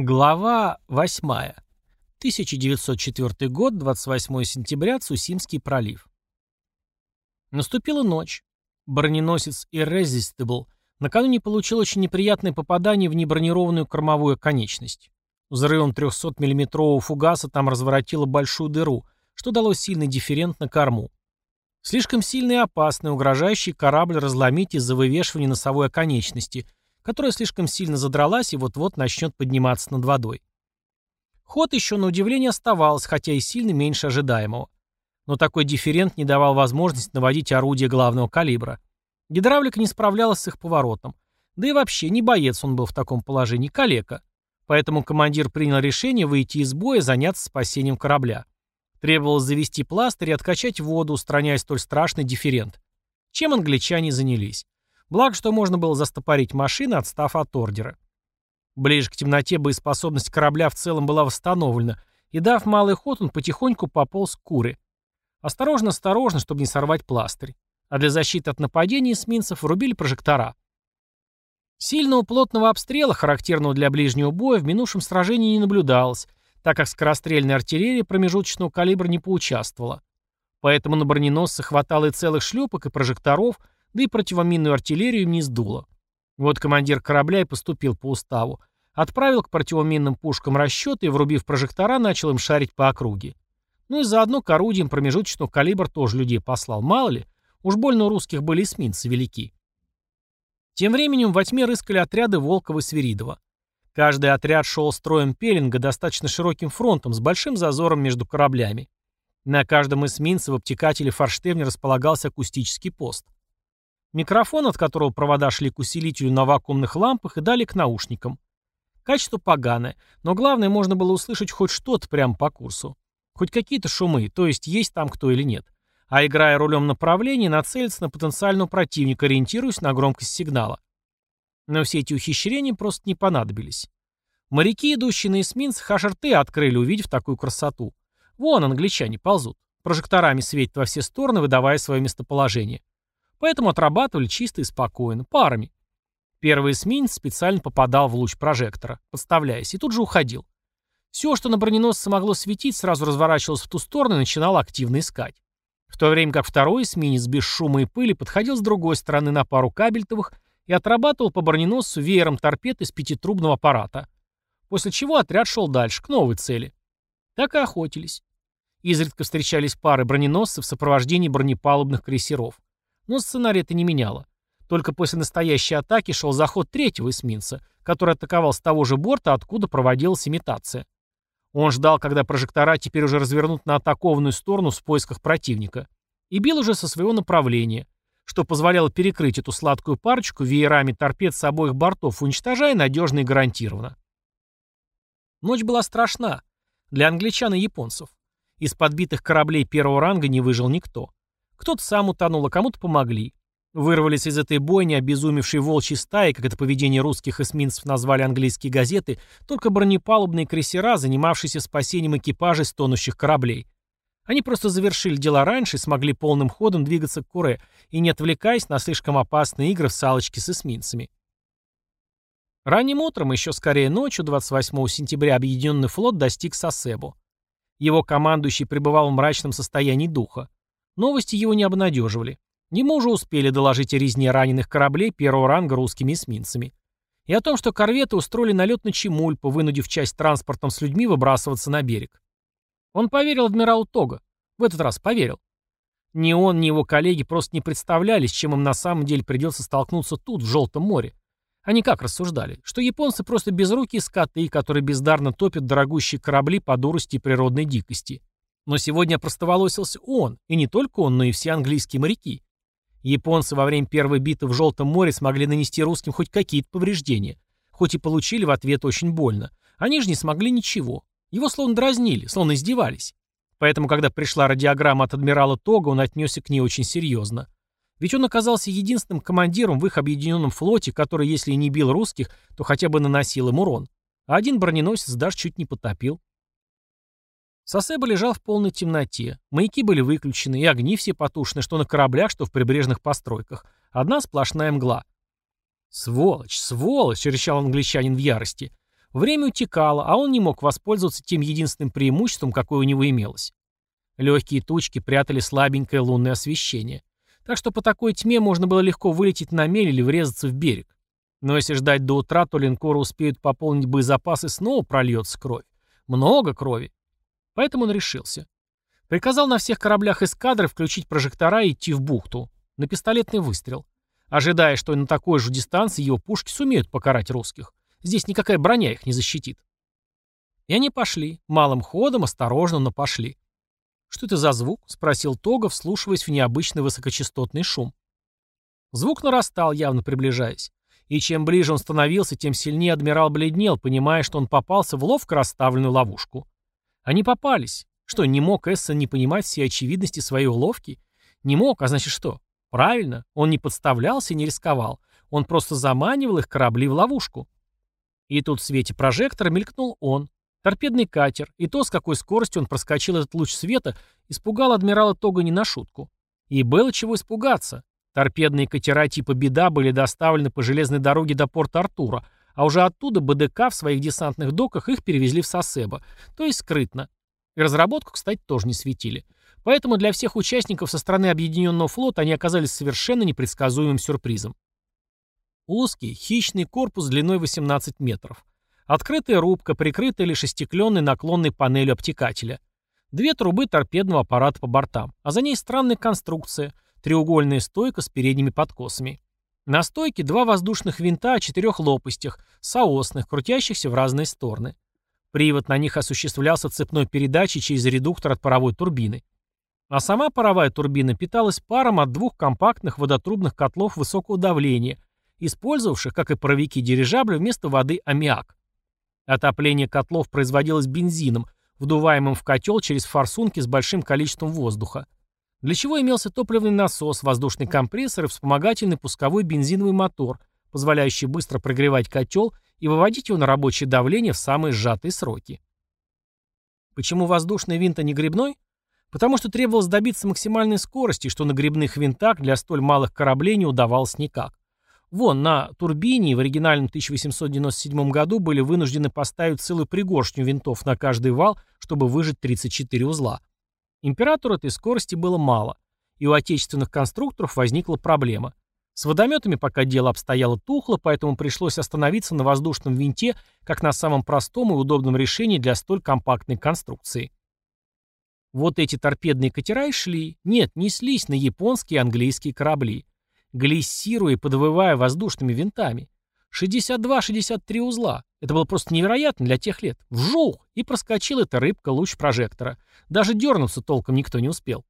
Глава 8. 1904 год, 28 сентября, Цусимский пролив. Наступила ночь. Броненосец Irresistible накануне получил очень неприятное попадание в небронированную кормовую конечность. Взрывом 300 миллиметрового фугаса там разворотило большую дыру, что дало сильный дифферент на корму. Слишком сильный и опасный, угрожающий корабль разломить из-за вывешивания носовой оконечности – которая слишком сильно задралась и вот-вот начнет подниматься над водой. Ход еще на удивление оставался, хотя и сильно меньше ожидаемого. Но такой дифферент не давал возможности наводить орудие главного калибра. Гидравлика не справлялась с их поворотом. Да и вообще, не боец он был в таком положении, калека. Поэтому командир принял решение выйти из боя и заняться спасением корабля. Требовалось завести пластырь и откачать воду, устраняя столь страшный дифферент. Чем англичане занялись. Благо, что можно было застопорить машины, отстав от ордера. Ближе к темноте боеспособность корабля в целом была восстановлена, и дав малый ход, он потихоньку пополз к куре. Осторожно-осторожно, чтобы не сорвать пластырь. А для защиты от нападений эсминцев врубили прожектора. Сильного плотного обстрела, характерного для ближнего боя, в минувшем сражении не наблюдалось, так как скорострельная артиллерия промежуточного калибра не поучаствовала. Поэтому на броненосце хватало и целых шлюпок, и прожекторов, да и противоминную артиллерию им не сдуло. Вот командир корабля и поступил по уставу. Отправил к противоминным пушкам расчеты и, врубив прожектора, начал им шарить по округе. Ну и заодно к орудиям промежуточного калибра тоже людей послал. Мало ли, уж больно у русских были эсминцы велики. Тем временем во тьме рыскали отряды Волкова и Свиридова. Каждый отряд шел строем пеленга достаточно широким фронтом с большим зазором между кораблями. На каждом эсминце в обтекателе форштевня располагался акустический пост. Микрофон, от которого провода шли к усилителю на вакуумных лампах и дали к наушникам. Качество поганое, но главное, можно было услышать хоть что-то прямо по курсу. Хоть какие-то шумы, то есть есть там кто или нет. А играя рулем направления, нацелиться на потенциального противника, ориентируясь на громкость сигнала. Но все эти ухищрения просто не понадобились. Моряки, идущие на эсминцах, аж открыли, увидев такую красоту. Вон англичане ползут. Прожекторами светят во все стороны, выдавая свое местоположение. Поэтому отрабатывали чисто и спокойно, парами. Первый эсминец специально попадал в луч прожектора, подставляясь, и тут же уходил. Все, что на броненосце могло светить, сразу разворачивалось в ту сторону и начинало активно искать. В то время как второй эсминец без шума и пыли подходил с другой стороны на пару кабельтовых и отрабатывал по броненосцу веером торпед из пятитрубного аппарата. После чего отряд шел дальше, к новой цели. Так и охотились. Изредка встречались пары броненосцев в сопровождении бронепалубных крейсеров. Но сценарий это не меняло. Только после настоящей атаки шел заход третьего эсминца, который атаковал с того же борта, откуда проводилась имитация. Он ждал, когда прожектора теперь уже развернут на атакованную сторону в поисках противника. И бил уже со своего направления, что позволяло перекрыть эту сладкую парочку веерами торпед с обоих бортов, уничтожая надежно и гарантированно. Ночь была страшна для англичан и японцев. Из подбитых кораблей первого ранга не выжил никто. Кто-то сам утонул, а кому-то помогли. Вырвались из этой бойни обезумевшей волчьей стаи, как это поведение русских эсминцев назвали английские газеты, только бронепалубные крейсера, занимавшиеся спасением экипажей с тонущих кораблей. Они просто завершили дела раньше и смогли полным ходом двигаться к Куре, и не отвлекаясь на слишком опасные игры в салочки с эсминцами. Ранним утром, еще скорее ночью, 28 сентября, Объединенный флот достиг Сосебо. Его командующий пребывал в мрачном состоянии духа. Новости его не обнадеживали. Ему уже успели доложить о резне раненых кораблей первого ранга русскими эсминцами. И о том, что корветы устроили налет на Чемульпу, вынудив часть транспортом с людьми выбрасываться на берег. Он поверил адмиралу Тога. В этот раз поверил. Ни он, ни его коллеги просто не представляли, с чем им на самом деле придется столкнуться тут, в Желтом море. Они как рассуждали? Что японцы просто безрукие скоты, которые бездарно топят дорогущие корабли по дурости и природной дикости. Но сегодня опростоволосился он, и не только он, но и все английские моряки. Японцы во время первой битвы в Желтом море смогли нанести русским хоть какие-то повреждения, хоть и получили в ответ очень больно. Они же не смогли ничего. Его словно дразнили, словно издевались. Поэтому, когда пришла радиограмма от адмирала Тога, он отнесся к ней очень серьезно. Ведь он оказался единственным командиром в их объединенном флоте, который, если и не бил русских, то хотя бы наносил им урон. А один броненосец даже чуть не потопил. Сосеба лежал в полной темноте. Маяки были выключены, и огни все потушены, что на кораблях, что в прибрежных постройках. Одна сплошная мгла. «Сволочь, сволочь!» — рычал англичанин в ярости. Время утекало, а он не мог воспользоваться тем единственным преимуществом, какое у него имелось. Легкие тучки прятали слабенькое лунное освещение. Так что по такой тьме можно было легко вылететь на мель или врезаться в берег. Но если ждать до утра, то линкоры успеют пополнить боезапас и снова прольется кровь. Много крови. Поэтому он решился. Приказал на всех кораблях эскадры включить прожектора и идти в бухту. На пистолетный выстрел. Ожидая, что на такой же дистанции его пушки сумеют покарать русских. Здесь никакая броня их не защитит. И они пошли. Малым ходом, осторожно, но пошли. «Что это за звук?» — спросил Тога, вслушиваясь в необычный высокочастотный шум. Звук нарастал, явно приближаясь. И чем ближе он становился, тем сильнее адмирал бледнел, понимая, что он попался в ловко расставленную ловушку. Они попались. Что, не мог Эссон не понимать всей очевидности своей уловки? Не мог, а значит что? Правильно, он не подставлялся и не рисковал. Он просто заманивал их корабли в ловушку. И тут в свете прожектора мелькнул он. Торпедный катер, и то, с какой скоростью он проскочил этот луч света, испугал адмирала Тога не на шутку. И было чего испугаться. Торпедные катера типа «Беда» были доставлены по железной дороге до порта Артура, а уже оттуда БДК в своих десантных доках их перевезли в Сосебо, то есть скрытно. И разработку, кстати, тоже не светили. Поэтому для всех участников со стороны Объединенного флота они оказались совершенно непредсказуемым сюрпризом. Узкий, хищный корпус длиной 18 метров. Открытая рубка, прикрытая лишь остекленной наклонной панелью обтекателя. Две трубы торпедного аппарата по бортам, а за ней странная конструкция – треугольная стойка с передними подкосами. На стойке два воздушных винта о четырех лопастях, соосных, крутящихся в разные стороны. Привод на них осуществлялся цепной передачей через редуктор от паровой турбины. А сама паровая турбина питалась паром от двух компактных водотрубных котлов высокого давления, использовавших, как и паровики дирижабля, вместо воды аммиак. Отопление котлов производилось бензином, вдуваемым в котел через форсунки с большим количеством воздуха для чего имелся топливный насос, воздушный компрессор и вспомогательный пусковой бензиновый мотор, позволяющий быстро прогревать котел и выводить его на рабочее давление в самые сжатые сроки. Почему воздушный винт, а не грибной? Потому что требовалось добиться максимальной скорости, что на грибных винтах для столь малых кораблей не удавалось никак. Вон, на турбине в оригинальном 1897 году были вынуждены поставить целую пригоршню винтов на каждый вал, чтобы выжать 34 узла. Императору этой скорости было мало, и у отечественных конструкторов возникла проблема. С водометами пока дело обстояло тухло, поэтому пришлось остановиться на воздушном винте, как на самом простом и удобном решении для столь компактной конструкции. Вот эти торпедные катера и шли, нет, неслись на японские и английские корабли, глиссируя и подвывая воздушными винтами. 62-63 узла. Это было просто невероятно для тех лет. Вжух! И проскочил эта рыбка луч прожектора. Даже дернуться толком никто не успел.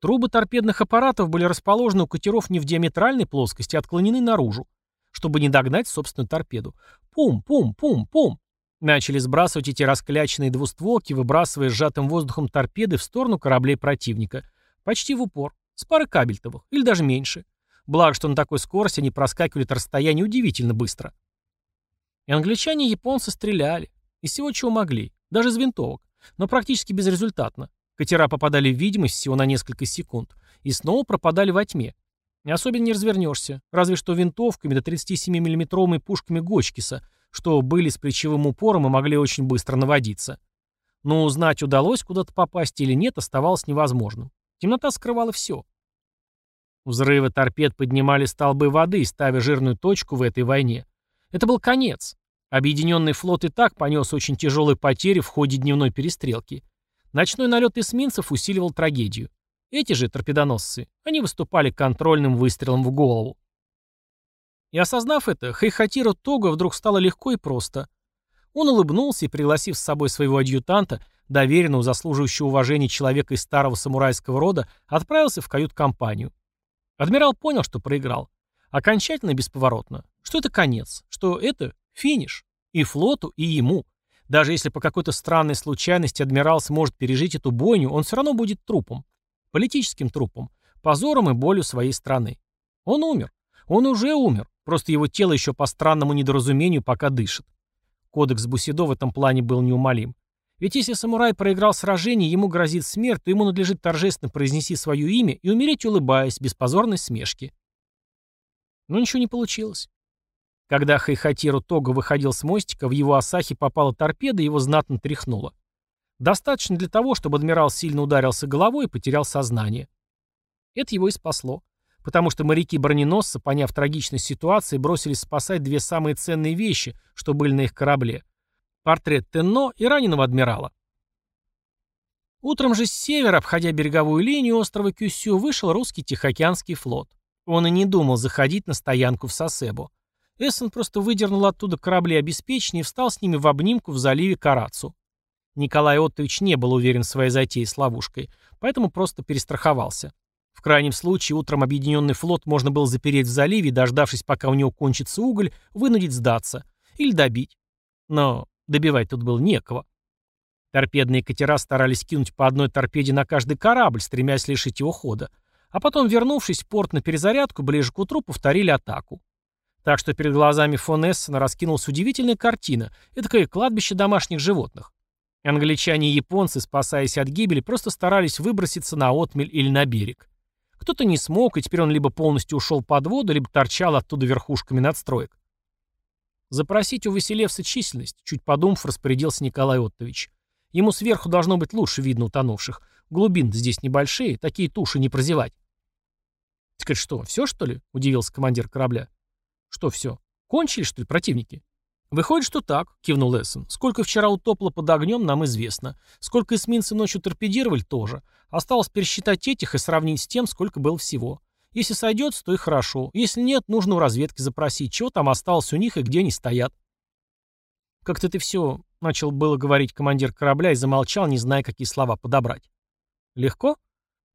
Трубы торпедных аппаратов были расположены у катеров не в диаметральной плоскости, а отклонены наружу, чтобы не догнать собственную торпеду. Пум-пум-пум-пум. Начали сбрасывать эти раскляченные двустволки, выбрасывая сжатым воздухом торпеды в сторону кораблей противника. Почти в упор. С пары кабельтовых. Или даже меньше. Благо, что на такой скорости они проскакивали это расстояние удивительно быстро. И англичане и японцы стреляли. Из всего, чего могли. Даже из винтовок. Но практически безрезультатно. Катера попадали в видимость всего на несколько секунд. И снова пропадали во тьме. И особенно не развернешься. Разве что винтовками до 37 миллиметровыми пушками Гочкиса, что были с плечевым упором и могли очень быстро наводиться. Но узнать, удалось куда-то попасть или нет, оставалось невозможным. Темнота скрывала все. Взрывы торпед поднимали столбы воды, ставя жирную точку в этой войне. Это был конец. Объединенный флот и так понес очень тяжелые потери в ходе дневной перестрелки. Ночной налет эсминцев усиливал трагедию. Эти же торпедоносцы, они выступали контрольным выстрелом в голову. И осознав это, Хайхатиру Тога вдруг стало легко и просто. Он улыбнулся и, пригласив с собой своего адъютанта, доверенного, заслуживающего уважения человека из старого самурайского рода, отправился в кают-компанию. Адмирал понял, что проиграл. Окончательно бесповоротно. Что это конец, что это финиш. И флоту, и ему. Даже если по какой-то странной случайности адмирал сможет пережить эту бойню, он все равно будет трупом. Политическим трупом. Позором и болью своей страны. Он умер. Он уже умер. Просто его тело еще по странному недоразумению пока дышит. Кодекс Бусидо в этом плане был неумолим. Ведь если самурай проиграл сражение, ему грозит смерть, то ему надлежит торжественно произнести свое имя и умереть, улыбаясь, без позорной смешки. Но ничего не получилось. Когда Хайхатиру Тога выходил с мостика, в его Асахи попала торпеда и его знатно тряхнуло. Достаточно для того, чтобы адмирал сильно ударился головой и потерял сознание. Это его и спасло, потому что моряки-броненосца, поняв трагичность ситуации, бросились спасать две самые ценные вещи, что были на их корабле. Портрет Тенно и раненого адмирала. Утром же с севера, обходя береговую линию острова Кюсю, вышел русский Тихоокеанский флот. Он и не думал заходить на стоянку в Сосебо. Эссен просто выдернул оттуда корабли обеспечения и встал с ними в обнимку в заливе Карацу. Николай Оттович не был уверен в своей затее с ловушкой, поэтому просто перестраховался. В крайнем случае, утром объединенный флот можно было запереть в заливе дождавшись, пока у него кончится уголь, вынудить сдаться. Или добить. Но добивать тут было некого. Торпедные катера старались кинуть по одной торпеде на каждый корабль, стремясь лишить его хода. А потом, вернувшись в порт на перезарядку, ближе к утру повторили атаку. Так что перед глазами фон Эссена раскинулась удивительная картина, этакое кладбище домашних животных. Англичане и японцы, спасаясь от гибели, просто старались выброситься на отмель или на берег. Кто-то не смог, и теперь он либо полностью ушел под воду, либо торчал оттуда верхушками надстроек. Запросить у Василевса численность, чуть подумав, распорядился Николай Оттович. Ему сверху должно быть лучше видно утонувших. глубин здесь небольшие, такие туши не прозевать. «Так что, все, что ли?» — удивился командир корабля. «Что все? Кончили, что ли, противники?» «Выходит, что так», — кивнул Эссен. «Сколько вчера утопло под огнем, нам известно. Сколько эсминцы ночью торпедировали, тоже. Осталось пересчитать этих и сравнить с тем, сколько было всего. Если сойдется, то и хорошо. Если нет, нужно у разведки запросить, чего там осталось у них и где они стоят». «Как-то ты все...» — начал было говорить командир корабля и замолчал, не зная, какие слова подобрать. «Легко?»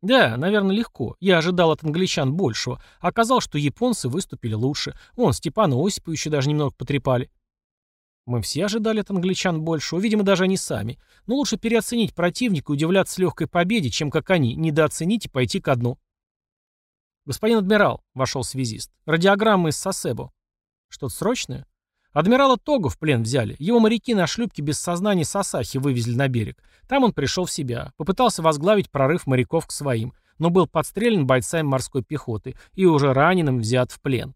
Да, наверное, легко. Я ожидал от англичан большего. Оказалось, что японцы выступили лучше. Вон, Степана Осиповича даже немного потрепали. Мы все ожидали от англичан большего, видимо, даже они сами. Но лучше переоценить противника и удивляться легкой победе, чем как они, недооценить и пойти ко дну. «Господин адмирал», — вошел связист, — «радиограмма из Сосебо». «Что-то срочное?» Адмирала Того в плен взяли. Его моряки на шлюпке без сознания Сасахи вывезли на берег. Там он пришел в себя. Попытался возглавить прорыв моряков к своим, но был подстрелен бойцами морской пехоты и уже раненым взят в плен.